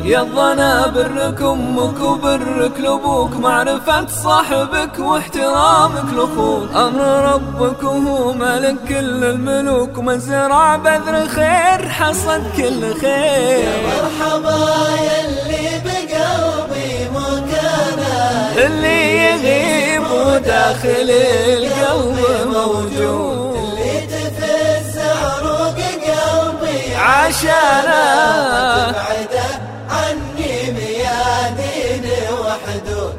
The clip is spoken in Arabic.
يا الظنا برك أمك وبرك لأبوك معرفة صاحبك واحترامك لأخوك. أمر ربك وهو ملك كل الملوك ومزرع بذر خير حصد كل خير. يا مرحبا يلي بقلبي مكانه. اللي يغيب وداخل القلب موجود. اللي تفز عروق قلبي. عشانه عني ميادين وحدود.